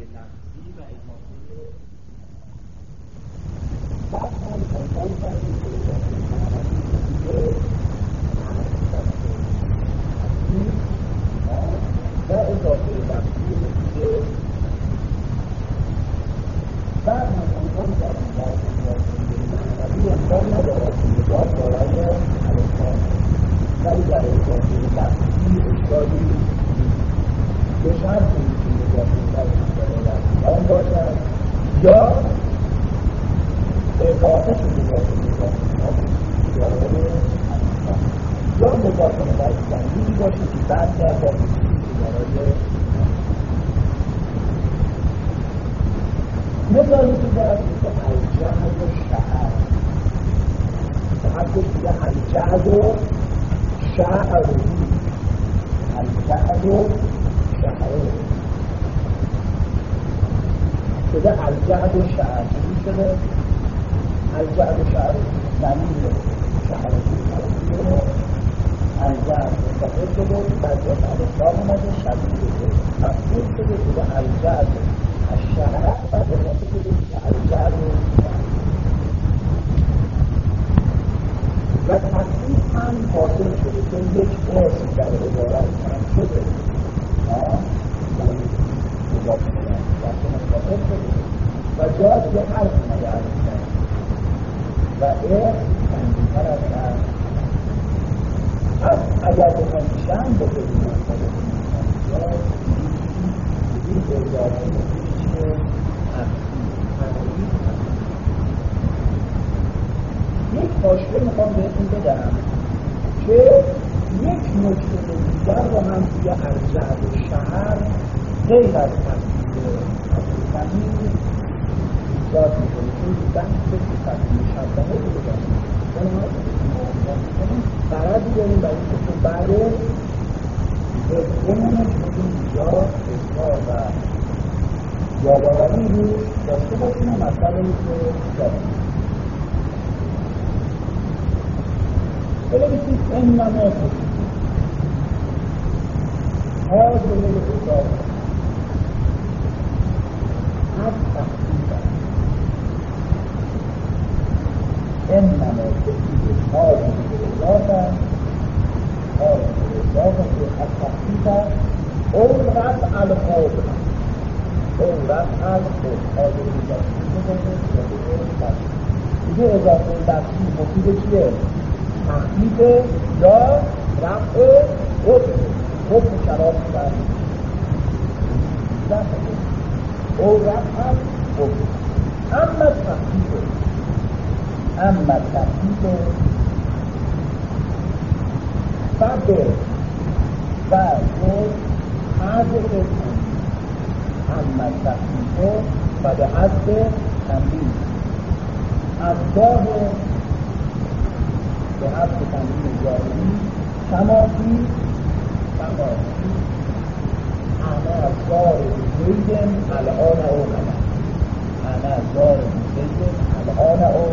نفسی و اضافه و اضافه نفسی دیگه بعد هم امکان کردیم در معنوی امکان ندارد که نگاه دارای الکان ولی در اضافه نفسی اشکالی به شرط اینکه نگاه دارای الکان باشد یا اضافه شده یا مداخله در زمینی باشه که بعد در با برای مثالی که دارد که الجهد و شعر فقط دیگه الجهد و شعر الجهد و شعر شده الجهد و شعر چی شده الجهد و شعر زمین شعر الجهد مستقل شده بعد از الاسلام اومده شدید شده مفهول شده شده الجهد الشعر بعد اضافه شده الجهد و تصدیق هم حاصل شده چون یک اسم در عبارت هم شده. و جاز یه حرف نگه و اسم تنگیتر از پس اگر بخوایم چند بکنیم یک مشکل می‌خوام بهتون بدم که یک نکته دیگر رو هم توی ارجعب شهر غیر از تصویر زمین ایجاد می‌کنه چون بحث تصویر شبهه رو قرضی داریم برای اینکه و که بنویسید انما هذه الاضافه از تحقیق انما تفید هذه الاضافه هذه الاضافه التحقيق او رفع القول او رفع القول هذه الاضافه دیگه اضافه لفظی مفید چیه؟ تحقیق یا رفع حکم. حکم شراب کرد او رفع حکم. اما تحقیق. اما تحقیق. فبه و حذف اما و به حذف تنبیه. از گاه به حذف تنبیه جاری کمافی کمافی انا زار زیدن الان او انا. زار زیدن الان او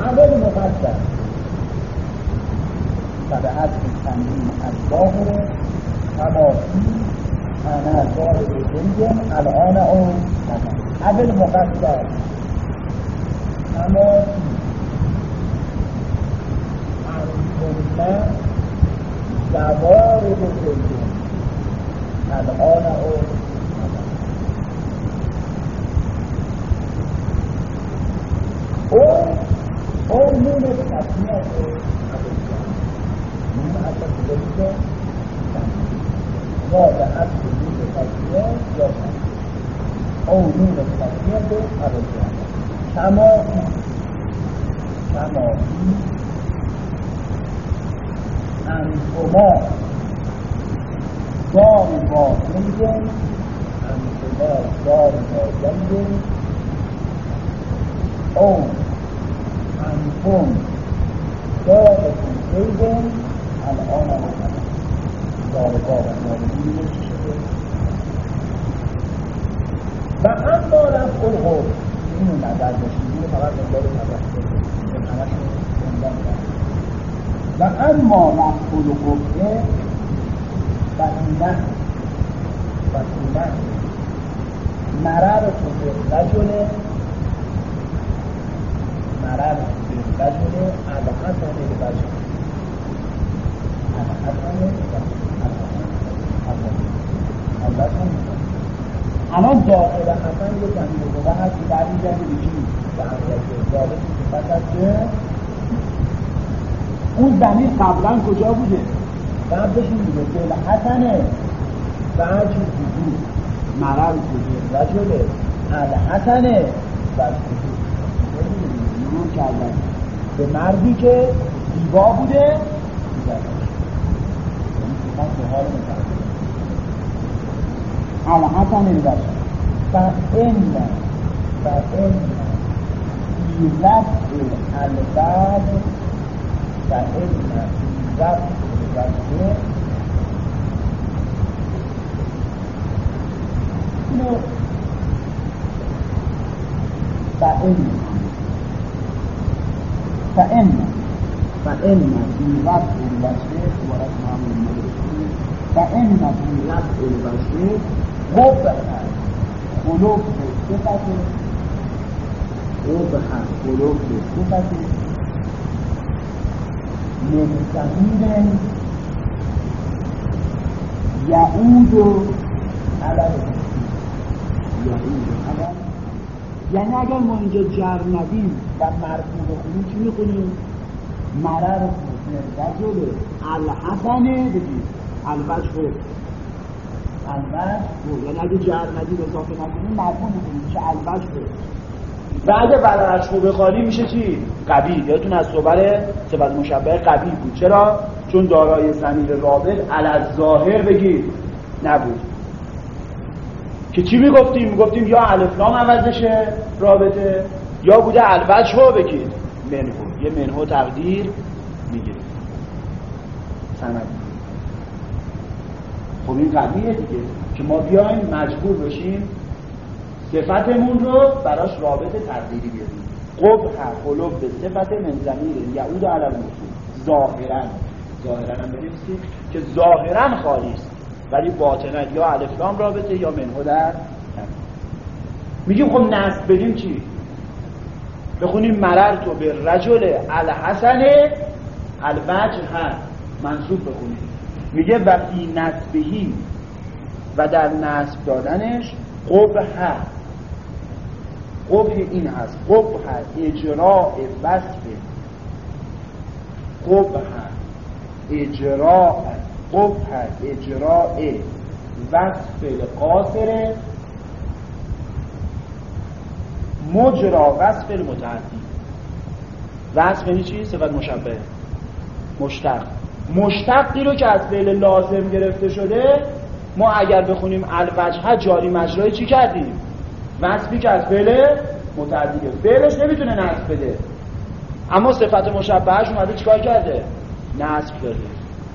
عمل مقدم طبعت تنبیه از ظاهر تماسی. انا ظاهر زیدن الان او مقدم تماسی. انتونه دوارد زیدن الان او او او نون تسمیت نون اصلا کلیت یا به حد نون تسمیت یا او نون تسمیت ابدیان کما کما انتما دار با زنگن انتما دار با زنگن او انتم دارتون زیدن الان آمد دار باب نامدی و اما رفع القول اینو نظر داشتیم اینو فقط دنبال نظر و اما القول و این فصیلت مرر تو به رجل مرر به رجل الحسن الرجل الحسن الان داخل حسن یه زمین بوده هست که برمیگرده به چی؟ به حضرت ثابت صفت است که اون زمین قبلا کجا بوده؟ قبلش این بوده. فعل حسنه. بعد وجود مرر وجود رجل الحسنه و وجود به مردی که دیبا بوده الحسن البشر فإن فإن في رفع الباب فإن في رفع البشر فإن فإن فإن في رفع البشر ورفع الملك فإن في رفع البشر قبح قلوب صفة قبح قلوب صفة من یعود یعود على یعنی اگر ما اینجا جر ندیم و مرفوع بخونیم چی می‌خونیم مرر رجل الحسنه بگیم الوجه. الوجه. یعنی اگه جر ندیم اضافه نکنیم مرفوع بخونیم میشه الوجه. بعد برش رو بخوانی میشه چی؟ قوی یادتون از صبر صفت مشبه قوی بود. چرا؟ چون دارای زمیر رابط علی ظاهر بگید نبود. که چی می‌گفتیم؟ می‌گفتیم یا الفلام عوضشه رابطه یا بوده الوجه رو بگید منهو یه منهو تقدیر می‌گیره. سند. خب این قویه دیگه. که ما بیایم مجبور بشیم صفتمون رو براش رابط تقدیری بیاریم. قبح قلوب به صفت من زمیر یعود علی الموصول ظاهرا. ظاهرا هم بنویسیم که ظاهرا خالی است. ولی باطنا یا الفلام رابطه یا منهو در میگیم خب نصب بدیم چی؟ بخونیم مرر تو به رجل الحسن الوجه. هست منصوب بخونیم. میگه و فی نصبهی و در نصب دادنش قبح. قبح این هست. قبح اجراء وصف. قبح اجراء قبح اجراء وصف القاصر. مجرا وصف المتعدی. وصف یعنی چی؟ صفت مشبه. مشتق. مشتقی رو که از فعل لازم گرفته شده ما اگر بخونیم الوجه جاری مجرای چی کردیم؟ وصفی که از فعل متعدیه فعلش نمی‌تونه نصب بده. اما صفت مشبهش اومده چیکار کرده؟ نصب داده.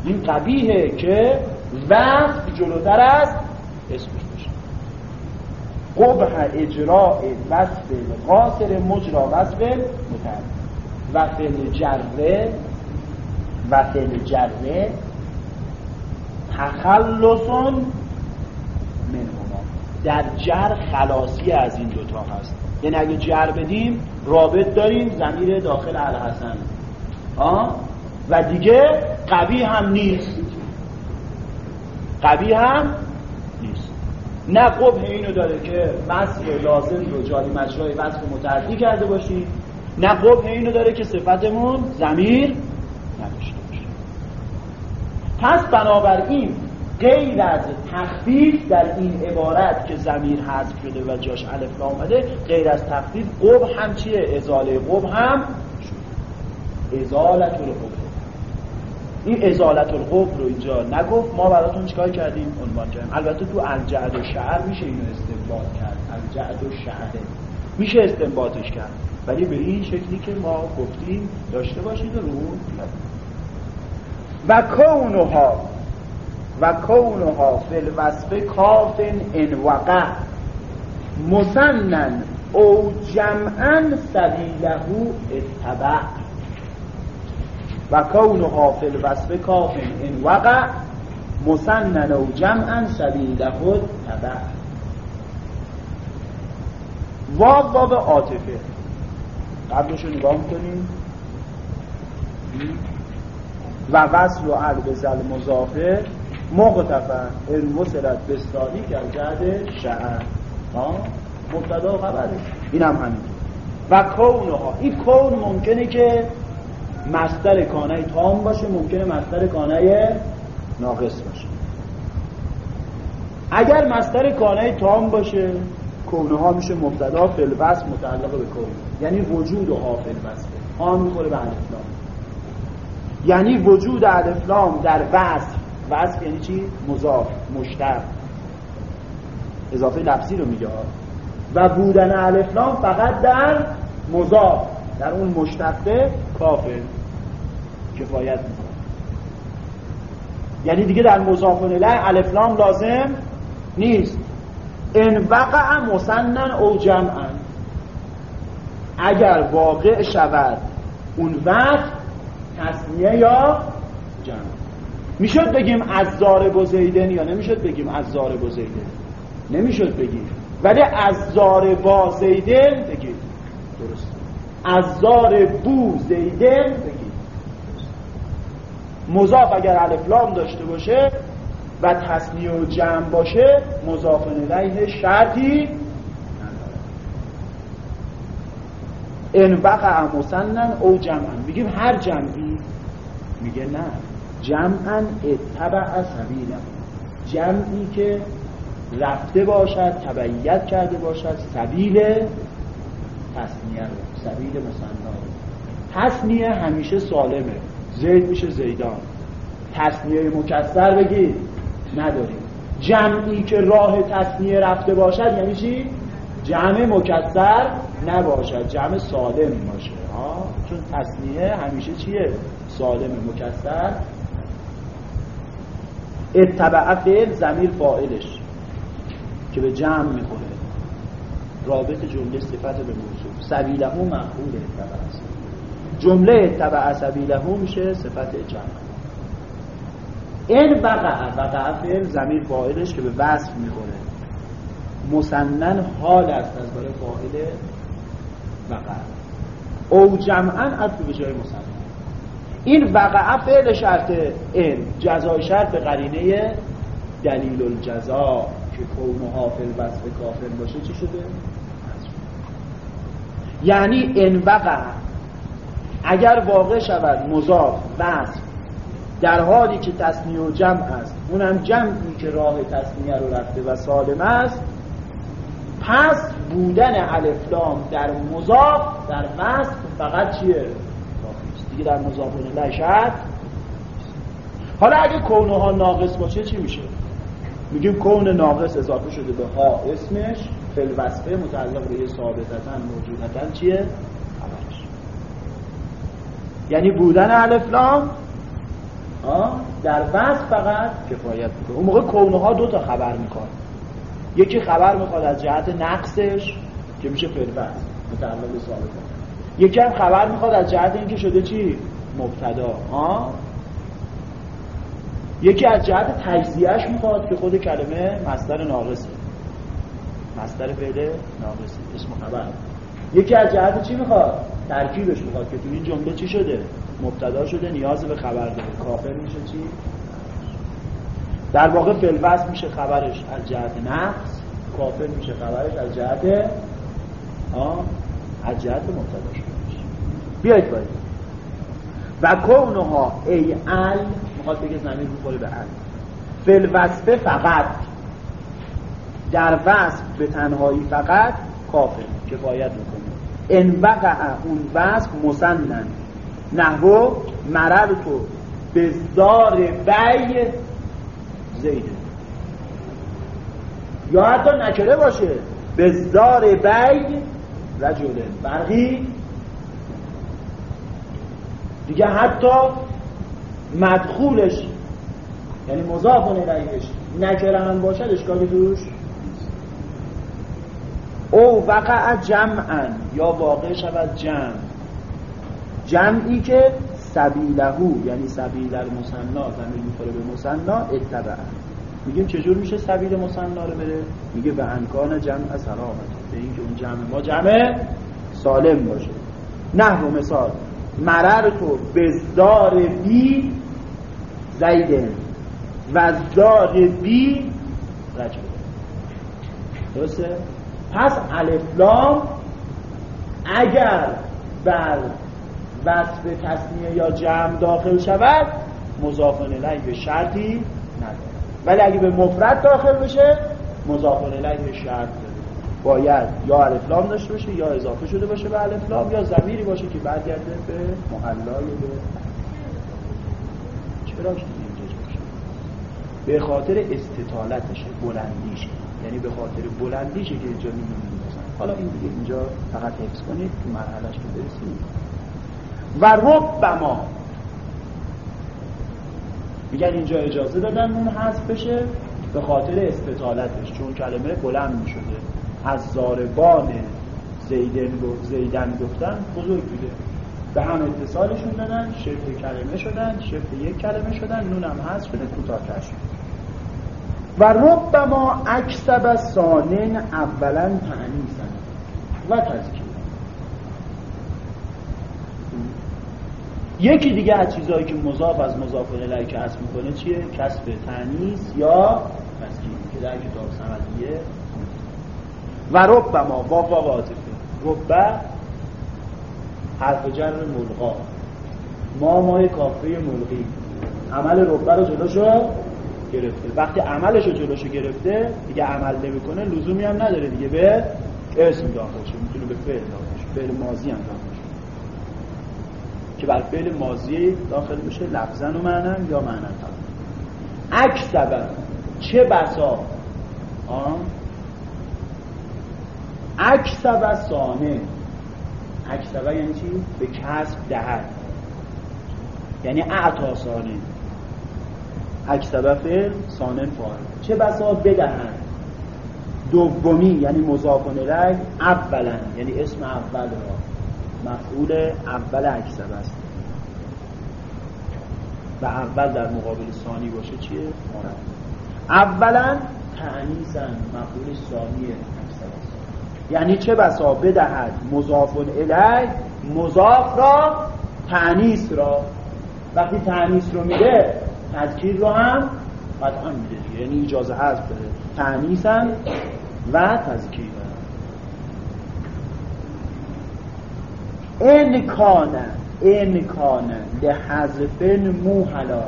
این قبیهه که وصف جلوتر از اسمش باشه. قبح اجراء وصف قاصر مجرا وصف متعدی و فعل جره و فعل جره تخلصون در جر خلاصی از این دوتا هست. یعنی اگه جر بدیم رابط داریم زمیر داخل الحسن. آه؟ و دیگه قوی هم نیست. قوی هم نیست. نه قبه اینو داره که وصف لازم رو جاری مجرای وصف متعدی کرده باشی نه قبه اینو داره که صفتمون زمیر نداشته باشه. پس بنابراین غیر از تخفیف در این عبارت که زمیر حذف شده و جاش الف آمده غیر از تخفیف قب هم چیه؟ ازاله قب هم ازالت القب این ازالت القب رو اینجا نگفت ما براتون چیکار کردیم؟ عنوان کردیم. البته تو الجعد و شعر میشه اینو استنباط کرد. الجعد و شعر. میشه استنباطش کرد. ولی به این شکلی که ما گفتیم داشته باشید رو و کونها و کونها فی الوصف کاف ان وقع. مسنن او جمعا سبیله اتبع. و کونها فی الوصف کاف ان وقع مسنن و جمعا سبیل خود تبع واو واو عاطفه. قبلشو نگاه می‌کنیم. و وصل و عرب زل مضافه. مقتفن علم وصلت بستانی که جهد شعر مبتدا و خبره. این هم همین. و کونها. این کون ممکنه که مستر کانه تام باشه ممکنه مستر کانه ناقص باشه. اگر مستر کانه تام باشه کونه ها میشه مبتدا فلبس متعلق به کون. یعنی وجود و ها فلبسه ها می‌خوره به الفلام یعنی وجود الفلام در وصف وصف یعنی چی؟ مضاف مشتر اضافه لفظی رو میگه. و بودن الفلام فقط در مضاف در اون مشتقه کافر کفایت می‌کنه. یعنی دیگه در مضاف الیه الفلام لازم نیست. ان وقع مسنن او جمعا. اگر واقع شود اون وقت تصمیه یا می‌شد بگیم از زارب و یا نمی‌شد بگیم از زارب و زیدن نمی‌شد بگیم. ولی از زاربا زیدن بگیم. درست. از زاربو زیدن بگیم. مضاف اگر الفلام داشته باشه و تصنیه و جمع باشه مضاف الیه شرطی ان وقع مسنن او جمعا میگیم هر جمعی. میگه نه. جمعا اتبع سبیلا. جمعی که رفته باشد تبعیت کرده باشد سبیل تصنیه رو سبیل مسنا تصنیه همیشه سالمه. زید میشه زیدان. تصنیه مکسر بگید نداریم. جمعی که راه تصنیه رفته باشد یعنی چی؟ جمع مکسر نباشد. جمع سالم باشه. ها چون تصنیه همیشه چیه؟ سالم مکسر. اتبع فعل زمیر فائلش که به جمع می‌خوره رابط جمله صفت به موضوع. سبیله مخول اتبع جمله اتبع سبیله میشه صفت جمع. این وقع وقع فعل زمیر فاعلش که به وصف می‌خوره مسنن حال است از برای فاعل وقع. او جمعا از به جای مسنن. این وقع فعل شرط این جزای شرط به قرینه دلیل الجزا که کون حافل وصف کافر باشه چی شده؟ یعنی این وقع اگر واقع شود مضاف وصف در حالی که تصمیه و جمع است اونم جمعی که راه تصمیه رو رفته و سالم است پس بودن الفلام در مضاف در وصف فقط چیه؟ دیگه در مضاف نشد حالا اگه کونه ها ناقص باشه چی میشه؟ میگیم کون ناقص اضافه شده به ها. اسمش فل وصفه متعلق به ثابتتن موجودتن چیه؟ خبرش یعنی بودن الفلام در وصف فقط کفایت می‌کنه. اون موقع کونه ها دو تا خبر می‌کنه یکی خبر می‌خواد از جهت نقصش که میشه فلوت متعلق به ثابت یکی هم خبر می‌خواد از جهت اینکه شده چی؟ مبتدا. ها یکی از جهت تجزیهش می‌خواد که خود کلمه مصدر ناقصه. مصدر فعل ناقصه. اسم خبر. یکی از جهت چی می‌خواد؟ ترکیبش می‌خواد که تو این جمله چی شده؟ مبتدا شده نیاز به خبر داره. کافر میشه چی؟ در واقع فلوس میشه خبرش از جهت نقص کافر میشه خبرش از جهت آه؟ از جهت مبتدا شده بیایید باید و کونها ای ال می‌خواد بگه زمین رو به ال فلوصفه فقط. در وصف به تنهایی فقط کافر کفایت می‌کنه ان وقع اون وصف مسنن. نحو مررتو به زار بی زیده یا حتی نکره باشه. به زار بی رجله برقی. دیگه حتی مدخولش یعنی مضاف الیهش نکره هم باشد اشکالی توش او وقع جمعا یا واقع شود جمع. جمعی که سبیلهو یعنی سبیل المصنا زمین می‌خوره به مصنا اتبع میگیم چجور میشه سبیل مصنا رو بره میگه به انکان جمع سلامت به اینکه اون جمع ما جمع سالم باشه. نه و مثال. مرر تو بزدار بی زیدن وزدار بی رجل درسته؟ پس الفلام اگر بر وصف تصمیه یا جمع داخل شود مضافن الیه به شرطی ولی اگه به مفرد داخل بشه مضافن الیه شرط باید یا الفلام داشته باشه یا اضافه شده باشه به الفلام یا زمیری باشه که برگرده به محلای به چرا که به خاطر استطالتشه بلندیشه یعنی به خاطر بلندیشه که اینجا میمونیم حالا این دیگه اینجا فقط حفظ کنید تو مرحلش که برسیم. و ربما میگن اینجا اجازه دادن اون حذف بشه به خاطر استطالتش چون کلمه بلند می‌شده. از زاربان زیدن, زیدن گفتن بزرگ بوده. به هم اتصالشون دادن شبه کلمه شدن شبه یک کلمه شدن نون هم حذف شده کوتاه‌تر شد. و ربما اکسب سانن اولا تعنیسن و تذکیر یکی دیگه از چیزهایی که مضاف از مضاف الیه کسب می‌کنه چیه؟ کسب تنیس یا تذکیر که در کتاب سمدیه و ربما با با عاطفه. ربه حرف جر ملغا. ما مای کافه ملغی. عمل ربه رو جلوشو گرفته. وقتی عملش رو جلوشو گرفته دیگه عمل نمی‌کنه لزومی هم نداره دیگه. به اسم داخل شه. می‌تونه به فعل داخل شه. فعل ماضی هم داخل که بر فعل ماضی داخل بشه لفظا و معنن یا معنن اکسبه چه بسا؟ اکسبه سانه. اکسبه یعنی چی؟ به کسب دهد. یعنی اعتا سانه. اکسبه فعل سانن فاعل. چه بسا؟ بدهند دومی یعنی مضاف الیه اولا یعنی اسم اول را. مفعول اول اکسبه است. و اول در مقابل ثانی باشه چیه؟ مورد اولا تعنیسن مفعول ثانی اکسبه است. یعنی چه بسا؟ بدهد. مضاف الیه. مضاف را تعنیس را. وقتی تعنیس رو میده تذکیر رو هم قطعا میده یعنی اجازه هست بده. تعنیسن و تذکیر این کانه این کانه لحذف موحلا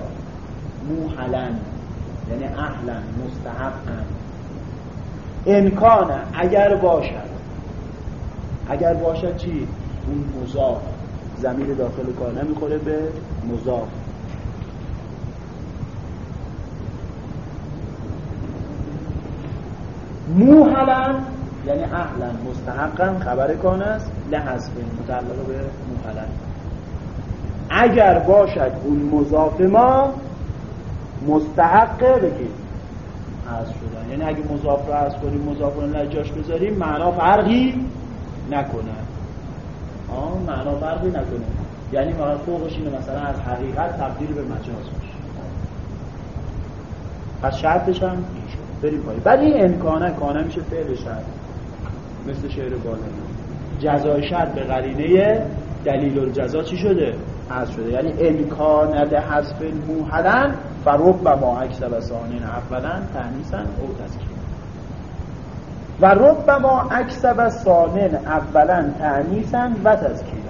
موحلن یعنی اهلا مستحقا امکانه اگر باشد اگر باشد چی؟ اون مضاف. زمیر داخل کانه می‌خوره به مضاف. موحلا یعنی اهلا مستحقا خبر کان است. لحظه متعلق به موحلا اگر باشد اون مضاف ما مستحق بگید از شدن. یعنی اگه مضاف رو از کنیم مضاف رو جاش بذاریم معنا فرقی نکنه. آه معنا فرقی نکنه. یعنی ما فوقش اینه مثلا از حقیقت تبدیل به مجاز باشه پس شرطش هم بریم پایی بعد این امکانه کانه میشه فعل شرط. مثل شعر بالا. جزای شرط به قرینه دلیل الجزا چی شده؟ حذف شده. یعنی امکانه ده حذف موحدن فرب و ما اکسب سانین اولا تنیسن او تذکیر. و رب ما اکسب سانین اولا تعنیسن و تذکیرن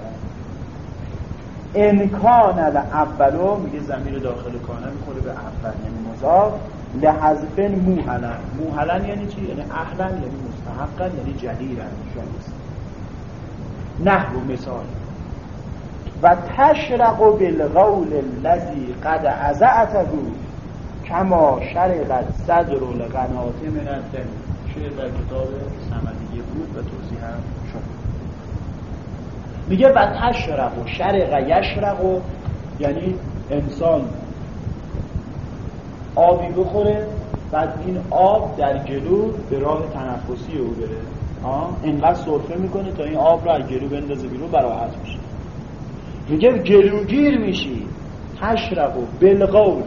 امکان اولو میگه زمیر داخل کانه می‌خوره به اول یعنی مضاف لحذف موهلن موهلن یعنی چی؟ یعنی اهلن یعنی مستحقن یعنی شایست نحو مثال. و تشرق بالقول الذي قد عزعته کما شرقت صدر القنات من الدم. شعر در کتاب سمدیه بود و توضیح هم شد. میگه و تشرق و شرق یشرق و یعنی انسان. آبی بخوره بعد این آب در گلو به راه تنفسی او بره. اینقدر سرفه می‌کنه تا این آب رو از گلو بندازه بیرون براحت میشه میگه گلوگیر میشی. تشرب و بالقول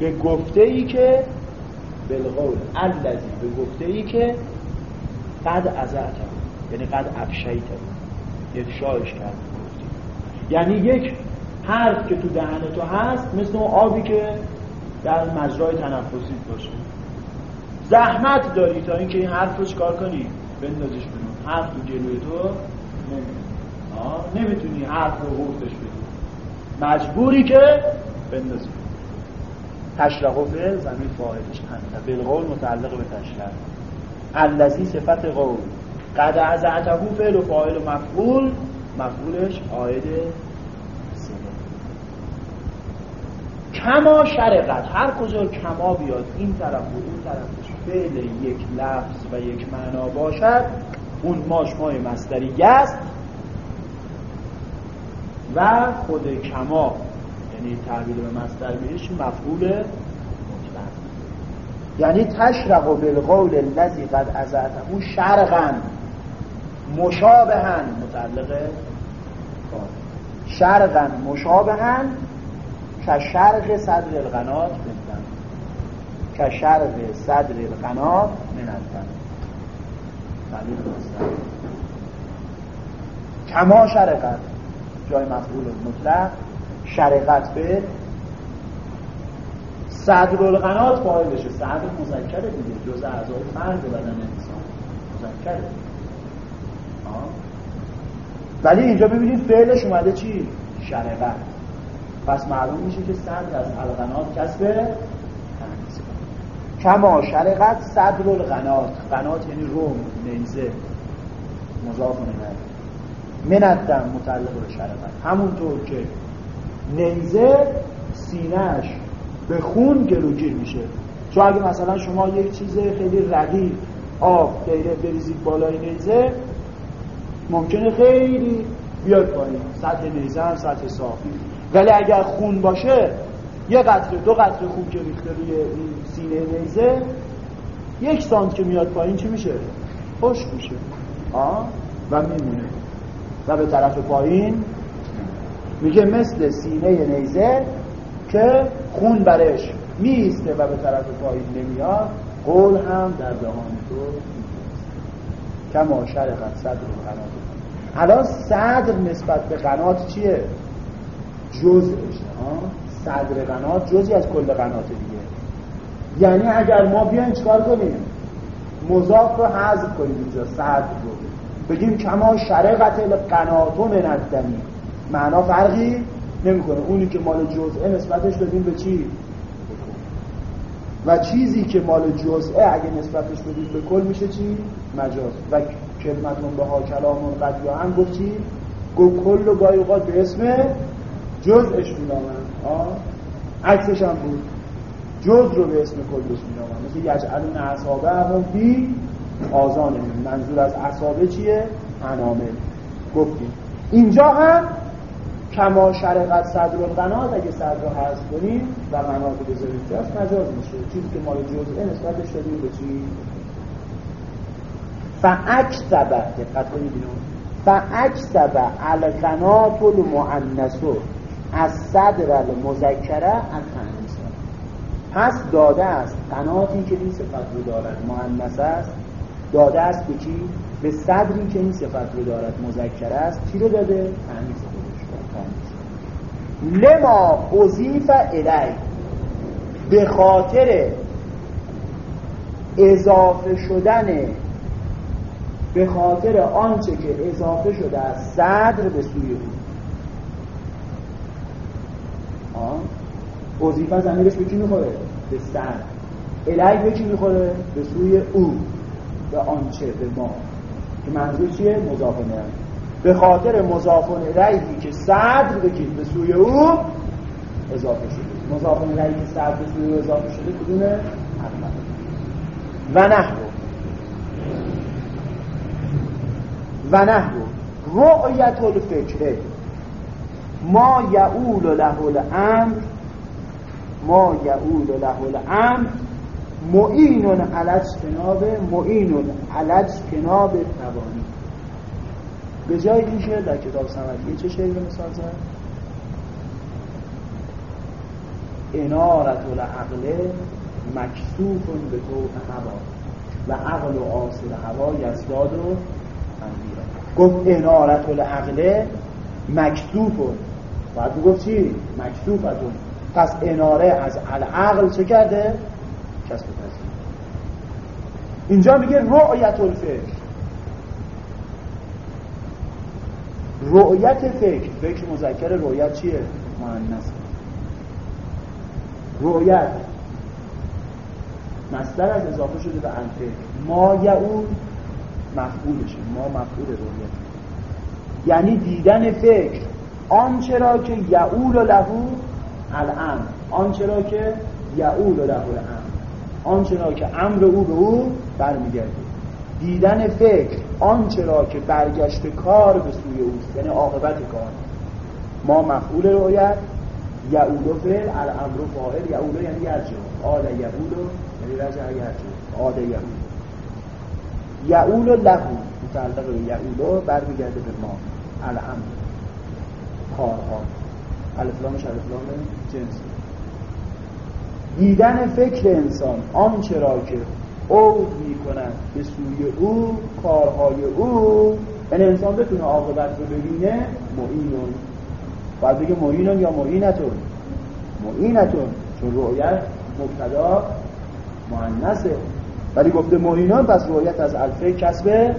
به گفته ای که بالقول الذی به گفته ای که قد ازعت یعنی قد افشیت افشایش کرد. یعنی یک حرف که تو دهن تو هست مثل اون آبی که در مجرای تنفسی باشه. زحمت داری تا اینکه این حرف رو چکار کنی؟ بندازش بیرون. حرف تو جلوی تو نمی‌تونی حرف رو غورتش بدی. مجبوری که بندازی. فعل زمین فاعلش انت بالقول متعلق به تشرق. الذی صفت قول قد از عتبو فعل و فاعل و مفعول. مفعولش عاید کما شرقت هر کجا کما بیاد این طرف و اون طرفش فعل یک لفظ و یک معنا باشد اون ماشمای مستری است و خود کما یعنی تحویل به مستر بهش مفعول مطلق. یعنی تشرق و بالقول الذی قد او شرقا مشابهن متعلق شرقا مشابهن که شرق صدر القنات بزن که شرق صدر القنات منزن کما شرقت جای مفعول مطلق شرقت به صدر القنات فاعل بشه. صدر مذکره دیگه. جز اعضای فرد بدن انسان. مذکره. ولی اینجا ببینید فعلش اومده چی؟ شرقت. پس معلوم میشه که صدر از القنات کسب کما شرقت صدر القنات قنات یعنی روم نیزه. مضاف مندم متعلق به شرقت. همونطور که نیزه سینهش به خون گلوگیر میشه. چون اگه مثلا شما یک چیز خیلی رقیق آب غیره بریزید بالای نیزه ممکنه خیلی بیاد پایین. سطح نیزه هم سطح صافی. ولی اگر خون باشه یه قطره دو قطره خون که ریخته روی سینه نیزه یک سانت که میاد پایین چی میشه؟ خشک میشه آه؟ و میمونه و به طرف پایین میگه مثل سینه نیزه که خون برش میسته و به طرف پایین نمیاد قول هم در دهان تو کما شرقت صدر و الان صدر نسبت به قنات چیه؟ جزءش صدر قنات جزی از کل قنات دیگه. یعنی اگر ما بیایم چکار کنیم؟ مضاف رو حذف کنیم اینجا صدر رو. بگیم کما شرقت قناتو مندنی معنا فرقی نمی‌کنه. اونی که مال جزءه نسبتش بدیم به چی؟ و چیزی که مال جزءه اگه نسبتش بدیم به کل میشه چی؟ مجاز. و کلمتون به ها کلامون قد یا هم گفت چی؟ کل و گاهی به اسم جزءش مینامن عکسش هم بود. جز رو به اسم کلش مینامن مثل یجعلون اصابه هم بی آزانه منظور از اصابه چیه؟ انامل گفتیم. اینجا هم کما شرقت صدر القنات اگه صدر رو حذف کنیم و قنات رو بذاریم جاست مجاز میشه. چیزی که مال جزئه نسبتش دادیم به چی؟ فاکسبه دقت کنید اینو. فاکسبه القنات المعنسو از صدر المذکره از پس داده است قناتی که این صفت رو دارد معنس است داده است به کی؟ به صدری که این صفت رو دارد مذکر است چی رو داده؟ تنیز لما اضیف الی به خاطر اضافه شدن به خاطر آنچه که اضافه شده از صدر به سوی وظیفه زمیرش به کی می‌خوره؟ به صدر الی به کی می‌خوره؟ به سوی او. به آنچه به ما. که منظور چیه؟ مضافه به خاطر مضافون رعیی که صدر بگید به سوی او اضافه شده. مضافون رعیی که صدر به سوی او اضافه شده کدومه؟ و نحو. و نحو. رؤیت الفکره ما یعول له الامر ما یعول له الامر. معین علج کناب معین علج کناب توانی به جای این شعر در کتاب سمدیه چه شعری می‌سازن انارت العقل مکسوف به تو هوا و عقل و آصل هوا یزداد و گفت انارت العقل مکسوف بعد گفت چی؟ مکسوفتون پس اناره از العقل چه کرده؟ کسب پذیر اینجا میگه رؤیت الفکر. رؤیت فکر. فکر مذکر رؤیت چیه؟ معنیس رؤیت. مصدر از اضافه شده به انفکر ما یعون مفعولشه. ما مفعول رؤیت. یعنی دیدن فکر. آنچه را که یعول لهو الامر. آنچه را که یعول لهو الامر. آنچه را که امر او به او برمیگرده. دیدن فکر آنچه را که برگشت کار به سوی اوست. یعنی عاقبت کار. ما مفعول رؤیت یعول فعل الامر فاعل یعول یعنی یرجع. آل یعول یعنی رجع یرجع. آل یعول. یعول لهو. متعلق به یعول برمیگرده به ما. الامر. کارها. الفلامش الفلام جنس. دیدن فکر انسان آنچه را که او می کند به سوی او کارهای او یعنی انسان بتونه عاقبت رو ببینه معینون. باید بگه معینون یا معینتون؟ معینتون. چون رؤیت مبتدا معنسه ولی گفته معینون پس رؤیت از الفه کسب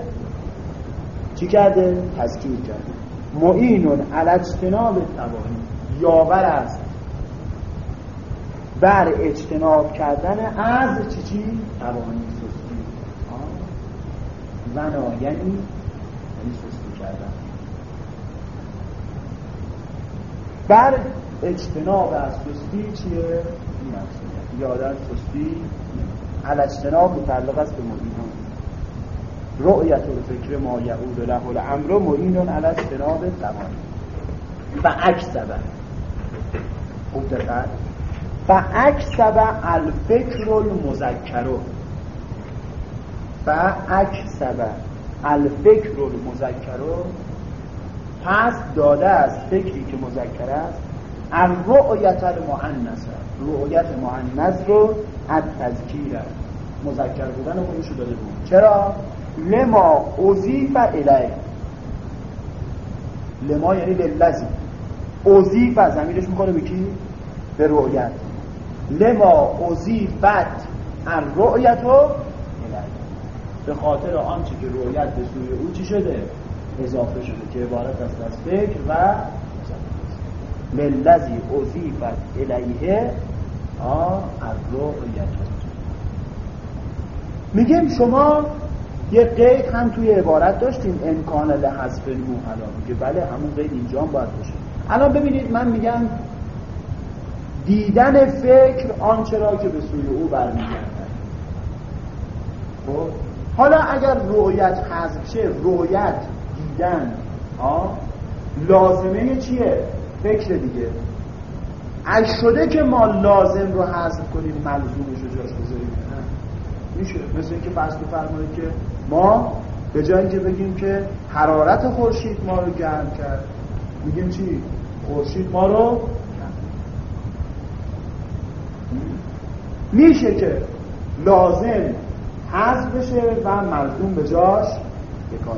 چی کرده؟ تذکیر کرده. معینون الاجتناب توانی یاور است بر اجتناب کردن از چی چی؟ توانی سستی. ونا یعنی یعنی سستی کردن. بر اجتناب از سستی چیه؟ این یادن سستی الاجتناب متعلق است به معینون رؤیت الفکر ما یعود له الامر معین علی اجتناب زمان و اکسب خوب دقت. و اکسب الفکر المذکر. و اکسب الفکر المذکر. پس داده است فکری که مذکر است الرؤیت المعنث رؤیت معنث رو از تذکیر مذکر بودن خودش داده بود. چرا؟ لما اوزیف الیه لما یعنی للذی اوزیف زمیرش می‌کنه به کی؟ به رؤیت. لما اوزیفت ان رؤیت و به خاطر آنچه که رؤیت به سوی او چی شده؟ اضافه شده که عبارت است از فکر و للذی اوزیفت الیه آ از رؤیت میگیم شما یه قید هم توی عبارت داشتیم امکان لحذف الموحلا میگه بله همون قید اینجا هم باید باشه. الان ببینید من میگم دیدن فکر آنچه را که به سوی او برمیگردد. خب؟ حالا اگر رویت حذف شه رویت دیدن آه لازمه چیه؟ فکر دیگه. از شده که ما لازم رو حذف کنیم ملزومش رو جاش بذاریم میشه. مثل اینکه فرض بفرمایید که ما به جای اینکه بگیم که حرارت خورشید ما رو گرم کرد میگیم چی؟ خورشید ما رو میشه که لازم حذف بشه و ملزوم به جاش بکار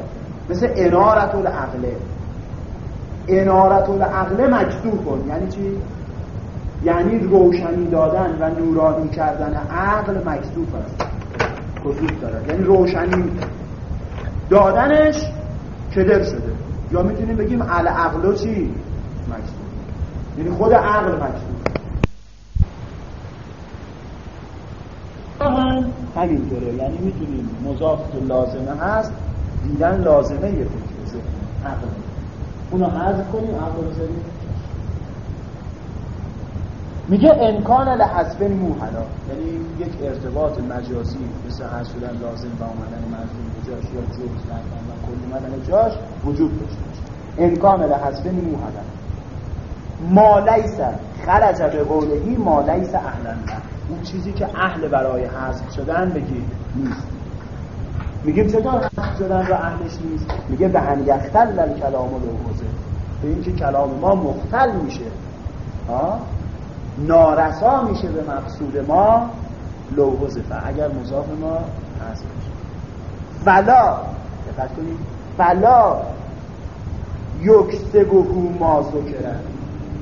مثل انارت العقله انارت العقله مکتوب کن. یعنی چی؟ یعنی روشنی دادن و نورانی کردن عقل مکتوب است. وجود دارد. یعنی روشنی دادنش کدر شده. یا می‌تونیم بگیم العقل چی؟ مکتوب یعنی خود عقل مکتوب هم همینطوره. یعنی می‌تونیم مضاف لازمه هست دیدن لازمه یه فکر. عقل. اونو حذف کنیم عقل رو میگه امکان لحذف موحلا یعنی یک ارتباط مجازی مثل هر شدن لازم و آمدن مجزوم به جاش یا جز کردن و کل اومدن جاش وجود داشته باشه. امکان لحذف موحلا ما لیس خرج به قولهی ما لیس اون چیزی که اهل برای حذف شدن بگید نیست. میگیم چطور حق شدن و اهلش نیست؟ میگه به ان یختل کلام و به اینکه کلام ما مختل میشه. نارسا میشه به مقصود ما لوحوزه اگر مضاف ما هست فلا دقت کنید. فلا یکسب هو ما ذکرن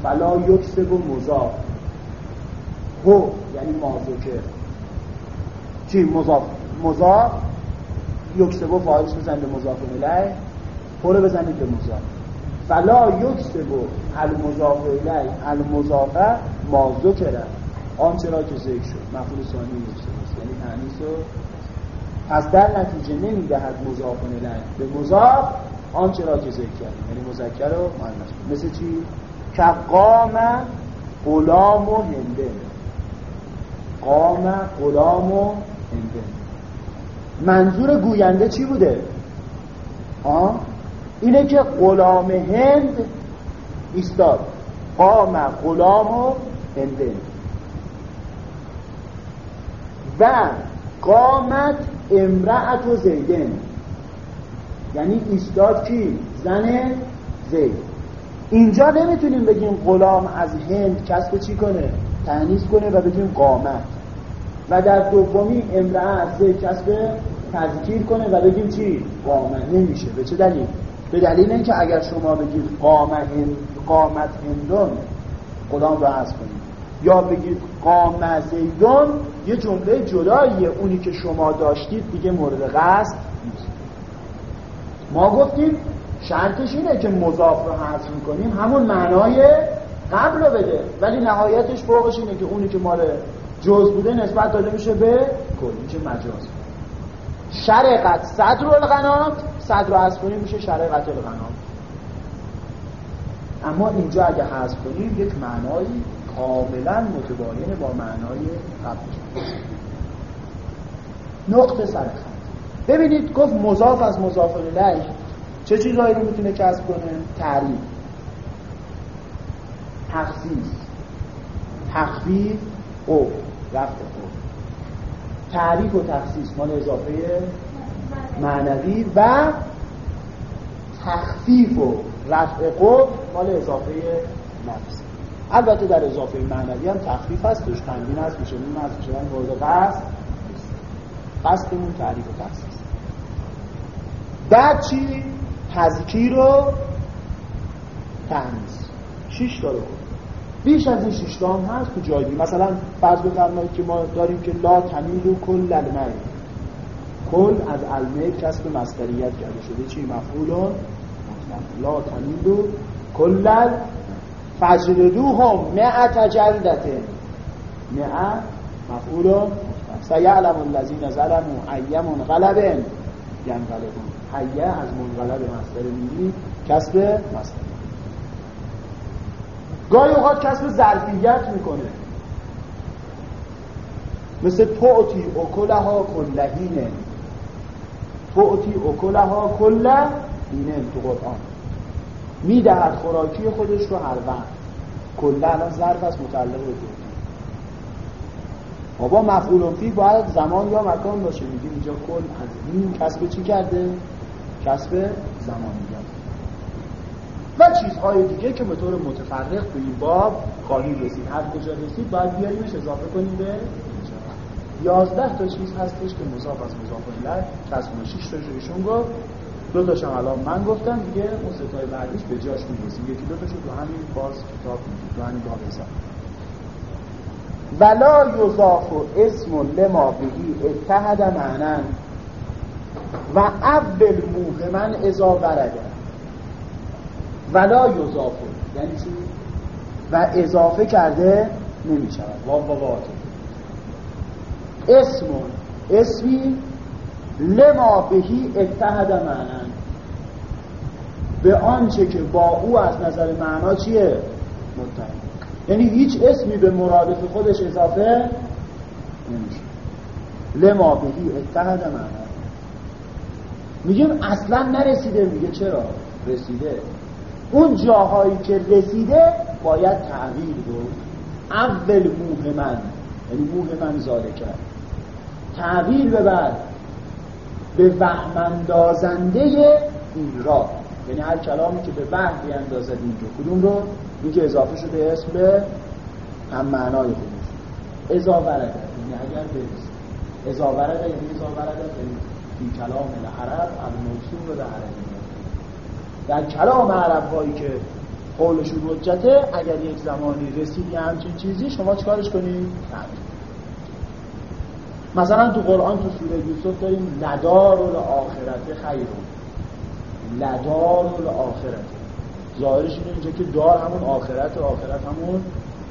فلا یکسب مضاف. هو یعنی ما ذکر. چی؟ مضاف. مضاف یکسب و فاعلش بزنید به مضاف الیه. هو رو بزنید به مضاف. فلا یکسب المضاف الیه المضافه ما ذکرن آنچه را که ذکر شد. مفعول ثانی یکسب یعنی تعنیس و پس در نتیجه نمی‌دهد مضاف الیه به مضاف آنچه را که ذکر کردیم. یعنی مذکر و مؤنث مثل چی؟ که قام و هنده قام غلام و هنده منظور گوینده چی بوده؟ آه؟ اینه که غلام هند ایستاد. قام غلام و هنده. و قامت امرأت و زیدن. یعنی ایستاد کی؟ زن زید. اینجا نمی‌تونیم بگیم غلام از هند کسب چی کنه؟ تنیز کنه و بگیم قامت. و در دومی امرأه از زید کسب تذکیر کنه و بگیم چی؟ قامت. نمیشه. به چه دلیل؟ به دلیل اینکه اگر شما بگید قامت قامت هندون غلام رو حذف کنید. یا بگید قام زیدون یه جمله جداییه. اونی که شما داشتید دیگه مورد قصد نیست. ما گفتیم شرطش اینه که مضاف رو حذف کنیم همون معنای قبل رو بده. ولی نهایتش فوقش اینه که اونی که مال جز بوده نسبت داده میشه به کل میشه مجاز. شرقت صدر الغنات صدر رو کنیم میشه شرقت الغنات اما اینجا اگه حذف کنیم یک معنایی کاملا متباین با معنای قبل. نقطه سرخط ببینید گفت مضاف از مضاف الیه. چه چیزهایی رو می‌تونه کسب کنه؟ تعریف. تخصیص. تخفیف. او. رفت او. تعریف و تخصیص مال اضافه معنوی و تخفیف و رفع قوم مال اضافه نفس. البته در اضافه معنوی هم تخفیف هست توش تنبین هست میشه این هست میشه مورد قصد قصدمون تعریف و تخصیص. بعد چی؟ تذکیر و تنیز شیش داره بیش از این شیش هم هست تو جایی. مثلا فرض بفرمایید که ما داریم که لا تمیل و کل المه کل از علمه کسب مستریت کرده شده. چی؟ مفعول لا تمیل و کل فجلدو هم مئت جلدته مئت مفعول سیعلم الذین ظلموا ایم غلبن ینقلبون حیه از منقلب مصدر میگی کسب مصدر گاهی اوقات کسب ظرفیت می‌کنه. مثل توتی اکلها کلهینه توتی اکلها کلهینه تو قرآن. می‌دهد خوراکی خودش رو هر وقت. کله الان ظرف از متعلق به بابا مفعول فی باید زمان یا مکان باشه. میگیم اینجا کل از این کسب چی کرده؟ کسب زمان. میگن و چیزهای دیگه که به طور متفرق به این باب خواهیم رسید. هر کجا رسید باید بیاریمش اضافه کنیم به یازده تا چیز هستش که مضاف از مضاف الیه. کسب شش تا ایشون گفت. دو تاشم الان من گفتم دیگه اون ستای بعدیش به جاش می‌رسیم یکی دو تاشو تو همین باز کتاب میگیم تو همین باب حساب. ولا یضاف اسم لما بهی اتحد معنن و اول موهمن ازا برده ولا یضاف. یعنی چی؟ و اضافه کرده نمی شود اسم اسمی لما بهی اتحد معنن به آنچه که با او از نظر معنا چیه؟ متحد. یعنی هیچ اسمی به مرادف خودش اضافه نمیشه. لما بهی اتحد معنا. میگیم اصلا نرسیده. میگه چرا؟ رسیده. اون جاهایی که رسیده باید تعویل بود. اول موه من یعنی موه من زاده کرد. تعویل ببر به وهم اندازنده این را. یعنی هر کلامی که به وهم بیاندازد اینجا. کدوم رو؟ که اضافه شده اسم به هم معنای خودش. ازا ورده یعنی اگر برسه ازا ورده یعنی ورده یعنی این کلام العرب الموصول رو در کلام عرب هایی که قولشون حجته اگر یک زمانی رسیدی همچین چیزی شما چکارش کنید؟ مثلا تو قرآن تو سوره یوسف داریم ندار آخرت خیرون ندار آخرت. ظاهرش اینه اینجا که دار همون آخرت آخرت همون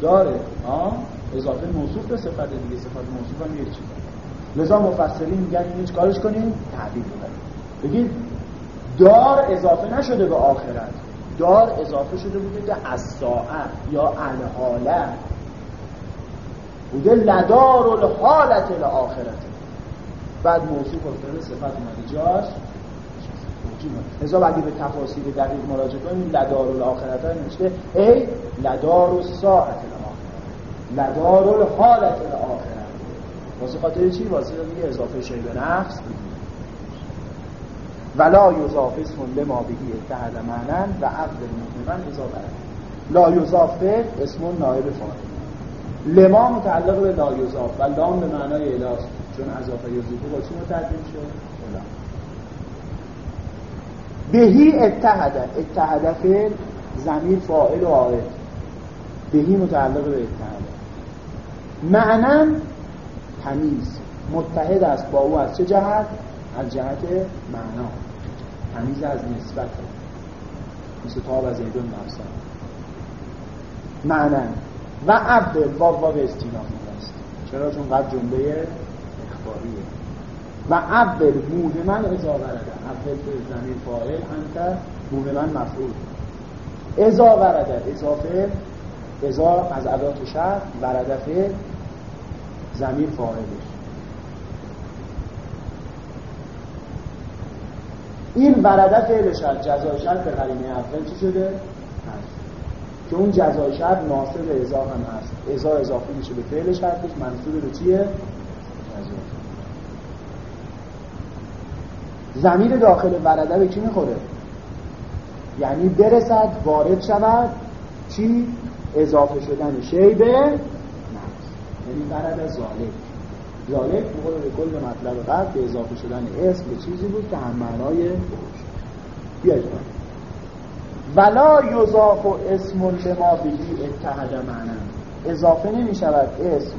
داره. آه؟ اضافه موصوف به صفت دیگه صفت موصوف هم یک چیز لذا مفسرین میگن این کارش کنیم؟ تعبیر بگید دار اضافه نشده به آخرت. دار اضافه شده بوده از ساعت یا الحاله بوده لدار الحالت الاخرت بعد موصوف افتاده صفت اومده. جاش. لذا اگه به تفاصیل دقیق مراجعه کنیم لدار الاخرت ها نوشته ای لدار ساعت الاخرت لدار الحالت الاخرت واسه خاطر چی؟ واسه دیگه اضافه شی به نفس. ولا یضاف اسم لما بهی اتحد معنا و عقد مطمئن اضافه لا یضاف اسم نایب فاعل. لما متعلق به لا یضاف و لام به معنای الاس چون اضافه یضافه با چی مترجم شد بهی اتحد. اتحد فعل زمین فاعل و عائد. بهی متعلق به اتحد. معنا تمیز. متحد است با او از چه جهت؟ از جهت معنا. تمیز از نسبت. مثل تاب از ایدون نفسا معنا. و عبد باب باب استیناف است. چرا؟ چون قد جمله اخباریه. و عبد من ازا ورده عبد زمین فاعل انت من مفعول. ازا ورده اضافه ازا از ادات شهر ورده فعل زمین فاعلش. این ورده فعل شرط جزای شرط به قرینه اول چی شده؟ هست که اون جزای شرط ناصب ازا هم هست ازا اضافه میشه به فعل شرطش منصوب به چیه؟ زمین داخل ورده به چی می‌خوره؟ یعنی برسد وارد شود چی؟ اضافه شدن شی نفس یعنی ورده ظالب ظالب مقابل به کل مطلب قبل به اضافه شدن اسم به چیزی بود که هم معنای بیاید ولا یضاف اسم لما بهی اتحد معنا. اضافه نمی شود اسم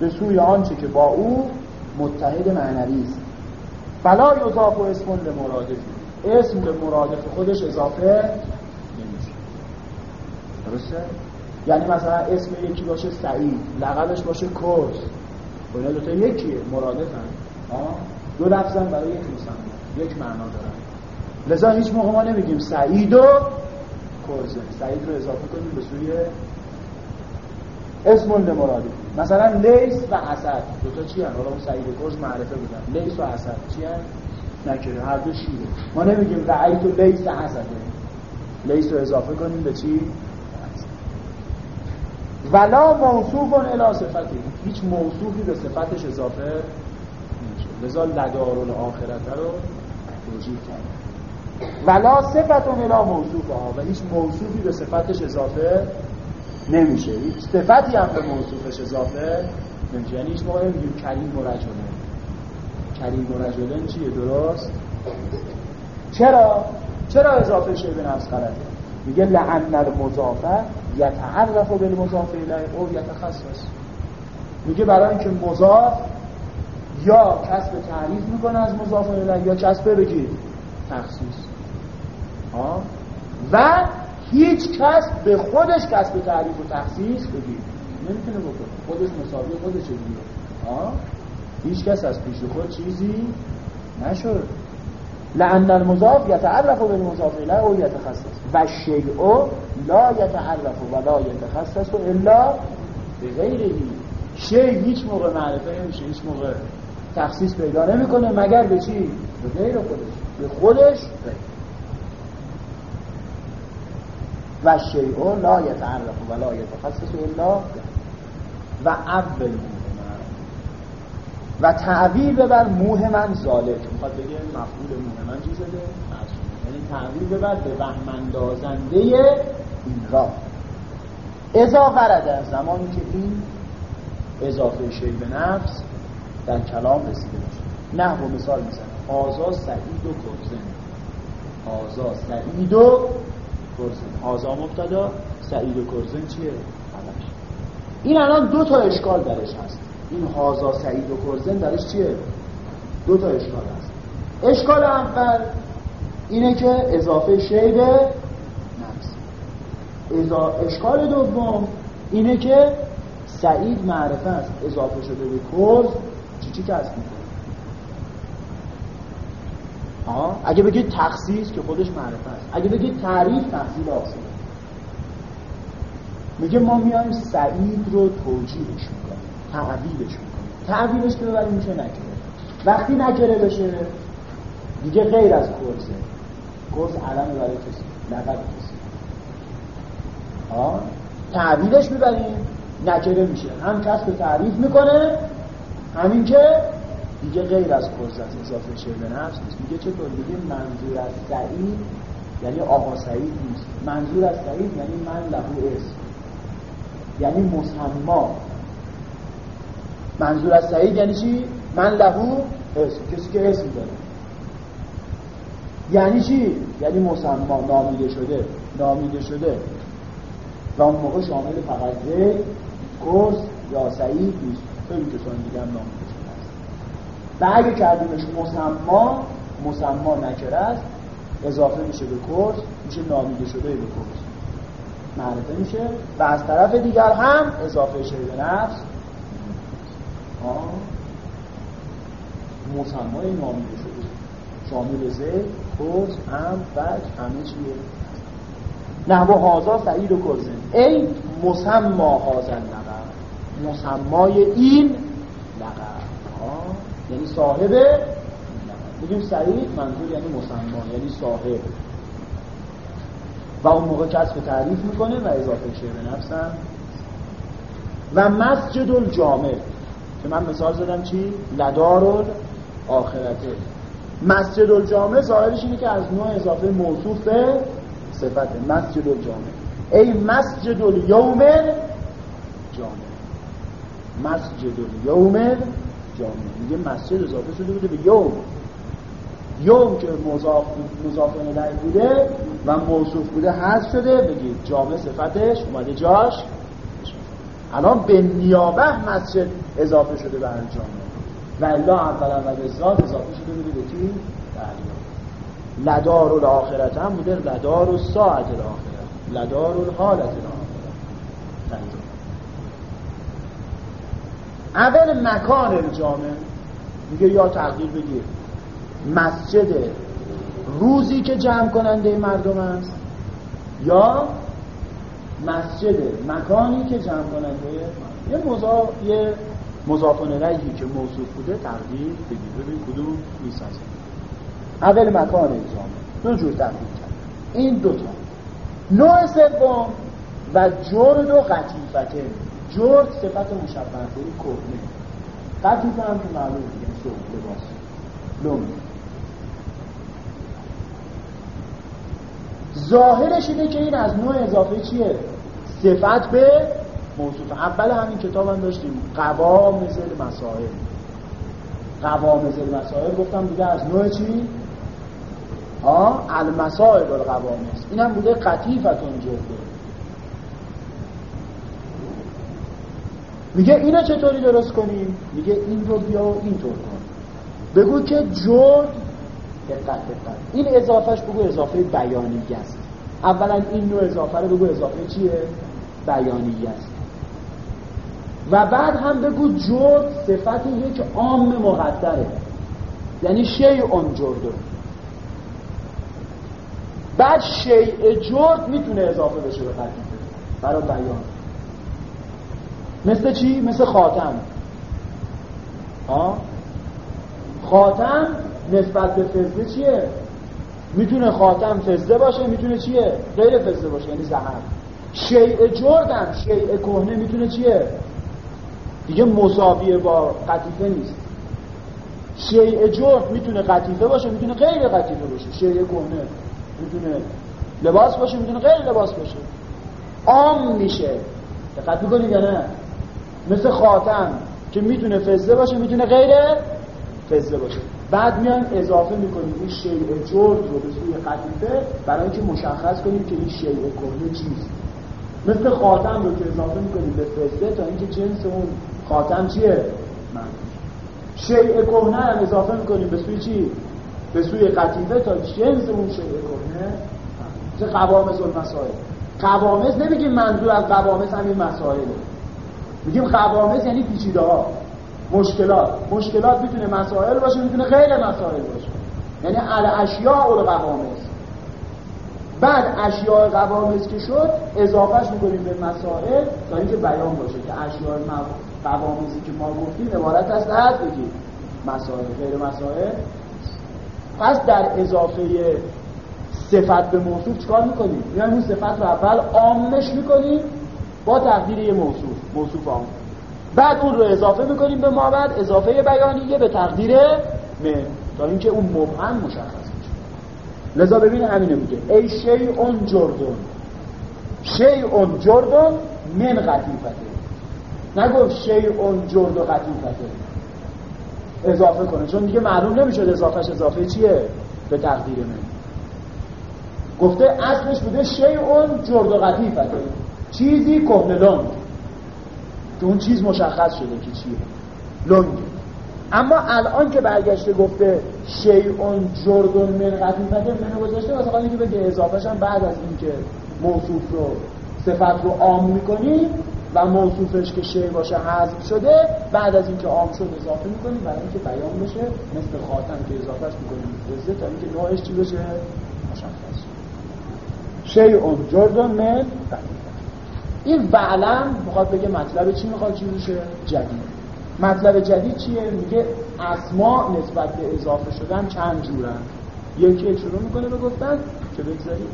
به سوی آنچه که با او متحد معنوی است. فلا یضاف اسم لمرادف اسم به مرادف خودش اضافه نمیشه درسته؟ یعنی مثلا اسم یکی باشه سعید لقبش باشه کورس و اینا دوتا یکیه مرادف هم دو لفظم برای یک مسمى یک معنا دارن. لذا هیچ موقع ما نمیگیم سعید و کرزه. سعید رو اضافه کنیم به سوی اسم لمرادف مثلا لیس و حسد دوتا چی هم؟ حالا اون سعید و کرز معرفه بودن. لیس و حسد چی هم؟ نکره. هر دو شیره. ما نمیگیم رعیت و لیس حسده لیس رو اضافه کنیم به چی؟ ولا موصوف الی صفتی هیچ موصوفی به صفتش اضافه نمیشه. لذا لدار الاخرت رو توجیه کرد ولا صفت الی موصوف ها و هیچ موصوفی به صفتش اضافه نمیشه. هیچ صفتی هم به موصوفش اضافه نمیشه. یعنی هیچ موقع نمیگیم کریم و رجلن کریم و چیه؟ درست؟ چرا؟ چرا اضافه شه به نفس غلطه میگه لعن المضافه یتعرف بالمضاف الیه او یتخصص. میگه برای اینکه مضاف یا کسب تعریف می‌کنه از مضاف الیه یا کسب بگید تخصیص. ها؟ و هیچ کس به خودش کسب تعریف و تخصیص بگید نمی‌تونه بکنه. خودش مساوی خودش دیگه هیچ کس از پیش خود چیزی نشد. لأن المضاف يتعرف بالمضاف إليه أو يتخصص. والشيء لا يتعرف ولا يتخصص إلا بغيره. شی هیچ موقع معرفه نمیشه هیچ موقع تخصیص پیدا نمی‌کنه مگر به چی؟ به غیر خودش به خودش و شیء لا يتعرف ولا يتخصص الا و اول و تعبیر ببر موه من زالک می‌خواد بگه مفعول موه من چی شده؟ یعنی تعبیر ببر به وهم اندازنده این را ازا ورده زمانی که این اضافه شی به نفس در کلام رسیده باشه نه و مثال می‌زنه آزا سعید و کرزن. آزا سعید و کرزن. آزا مبتدا سعید و کرزن چیه؟ این الان دو تا اشکال درش هست. این هازا سعید و کرزن درش چیه؟ دو تا اشکال هست. اشکال اول اینه که اضافه شی به نفس اشکال دوم اینه که سعید معرفه است. اضافه شده به کرز چی چی کسب می‌کنه؟ اگه بگید تخصیص که خودش معرفه است. اگه بگید تعریف تحصیل آسیده میگه ما میایم سعید رو توجیهش می‌کنیم تعبیرش می‌کنیم تعبیرش که ببریم میشه نکره وقتی نکره بشه دیگه غیر از کرزه کرز علم برای کسی لقب کسی. تعبیرش می‌بریم نکره میشه. هم کسب تعریف می‌کنه همین که دیگه غیر از کرز از اضافه شعر به نفس نیست. میگه چطور؟ میگه منظور از سعید یعنی آقا سعید نیست. منظور از سعید یعنی من لهو اسم یعنی مسما. منظور از سعید یعنی چی؟ من لهو اسم. کسی که اسم داره. یعنی چی؟ یعنی مسما نامیده شده. نامیده شده. و اون موقع شامل فقط زید کرس یا سعید نیست. خیلی کسان دیگه هم نامیده شده است و اگه کردیمش مسما مسما نکره است. اضافه میشه به کرس میشه نامیده شده به کرس معرفه میشه. و از طرف دیگر هم اضافه شده نفس. مسمای نامیده شده. شامل زید کرس هم بج همه چیه. نحو هازا سعید و کرزن ای مسما هازن لقب. مسمای این لقب. یعنی صاحب بگیم سعید منظور یعنی مسما یعنی صاحب. و اون موقع کسب تعریف می‌کنه و اضافه به نفسم. و مسجد الجامع. که من مثال زدم چی؟ لدار آخرته. مسجد الجامع ظاهرش اینه که از نوع اضافه موصوف به صفت. مسجد الجامع ای مسجد الیوم جامع. مسجد الیوم جامع. میگه مسجد اضافه شده بوده به یوم. یوم که مضاف مضاف بوده و موصوف بوده حذف شده. بگید جامع صفتش اومده جاش. الان به نیابه مسجد اضافه شده به جامع و الا اولا و ذات اضافه شده بوده به کی؟ لدار الاخرت هم بوده لدار ساعت الاخرت لدار الحالت الاخرت اول مکان الجامع. میگه یا تغییر بگیر. مسجد. روزی که جمع کننده مردم است. یا مسجد مکانی که جمع کننده یه مضاف یه مضافن که موصوف بوده تقدیر بگیر ببین کدوم نیست اول مکان جامع دو جور تقدیر کرد. این دوتا نوع سوم و جرد و قطیفته جرد صفت مشبه به کهنه. قطیفه هم که معلوم دیگه لباس. لوم ظاهرش اینه که این از نوع اضافه چیه؟ صفت به موصوف. اول همین کتاب هم داشتیم. قوا مثل مسائل. قوا مثل مسائل گفتم دیگه از نوع چی؟ ها؟ المسائل القوامس این هم بوده قطیفتون جرده میگه اینو چطوری درست کنیم؟ میگه این رو بیا و اینطور کن. بگو که جرد دقت دقت. این اضافهش بگو اضافه بیانی است. اولا این نوع اضافه رو بگو اضافه چیه؟ بیانی است. و بعد هم بگو جرد صفت یک عام مقدره. یعنی اون جرده بعد شیء جرد می‌تونه اضافه بشه به قطیفه برای بیان. مثل چی؟ مثل خاتم. آه؟ خاتم نسبت به فزده چیه؟ می‌تونه خاتم فزده باشه می‌تونه چیه؟ غیر فزده باشه یعنی زهر. شیء جردم شیء کهنه می‌تونه چیه؟ دیگه مساویه با قطیفه نیست. شیء جرد می‌تونه قطیفه باشه می‌تونه غیر قطیفه باشه. شیء کهنه می‌تونه لباس باشه می‌تونه غیر لباس باشه. عام میشه. دقت می‌کنید یا نه؟ مثل خاتم که می‌تونه فزه باشه می‌تونه غیر فزه باشه. بعد میان اضافه می‌کنیم این شیء جرد رو به سوی قطیفه برای اینکه مشخص کنیم که این شیء کهنه چیست. مثل خاتم رو که اضافه می‌کنیم به فزه تا اینکه جنس اون خاتم چیه؟ شیء کهنه هم اضافه می‌کنیم به سوی چی؟ به سوی قطیفه تا جنس اون شیء کهنه. مثل قوامس المسائل. قوامس نمیگیم منظور از قوامس همین مسائله. میگیم قوامس یعنی پیچیده ها مشکلات. مشکلات می‌تونه مسائل باشه می‌تونه غیر مسائل باشه. یعنی ال اشیاء و قوامس بعد اشیاء قوامس که شد اضافهش می‌کنیم به مسائل تا اینکه بیان باشه که اشیاء قوامسی که ما گفتیم عبارت است از بگیم. مسائل غیر مسائل. پس در اضافه صفت به موصوف چکار می‌کنیم؟ میایم اون صفت رو اول عامش می‌کنیم با تقدیر یه موصوف. موصوف عام. بعد اون رو اضافه می‌کنیم به ما بعد اضافه بیانیه به تقدیر من تا اینکه اون مبهم مشخص میشه. لذا ببین همینه میگه. ای اون جردون اون جردون من قطیفته نگفت اون جرد و قطیفته اضافه کنه. چون دیگه معلوم نمی‌شد اضافهش اضافه چیه به تقدیر من. گفته اصلش بوده اون جرد و قطیفته چیزی کهنه که اون چیز مشخص شده که چیه. لنگ. اما الان که برگشته گفته شیعون جردون من قطیفته منو گذاشته؟ واسه اینکه بگه اضافهش هم بعد از اینکه موصوف رو صفت رو عام می‌کنی و موصوفش که شی باشه حذف شده بعد از اینکه عام شد اضافه می‌کنیم برای اینکه بیان بشه مثل خاتم که اضافهش می‌کنیم تا اینکه نوعش چی بشه؟ مشخص شیء جردن من این بعلم می‌خواد بگه مطلب چی می‌خواد چی بشه جدید. مطلب جدید چیه؟ میگه اسما نسبت به اضافه شدن چند جورن؟ یکی شروع می‌کنه به گفتن که بگذارید.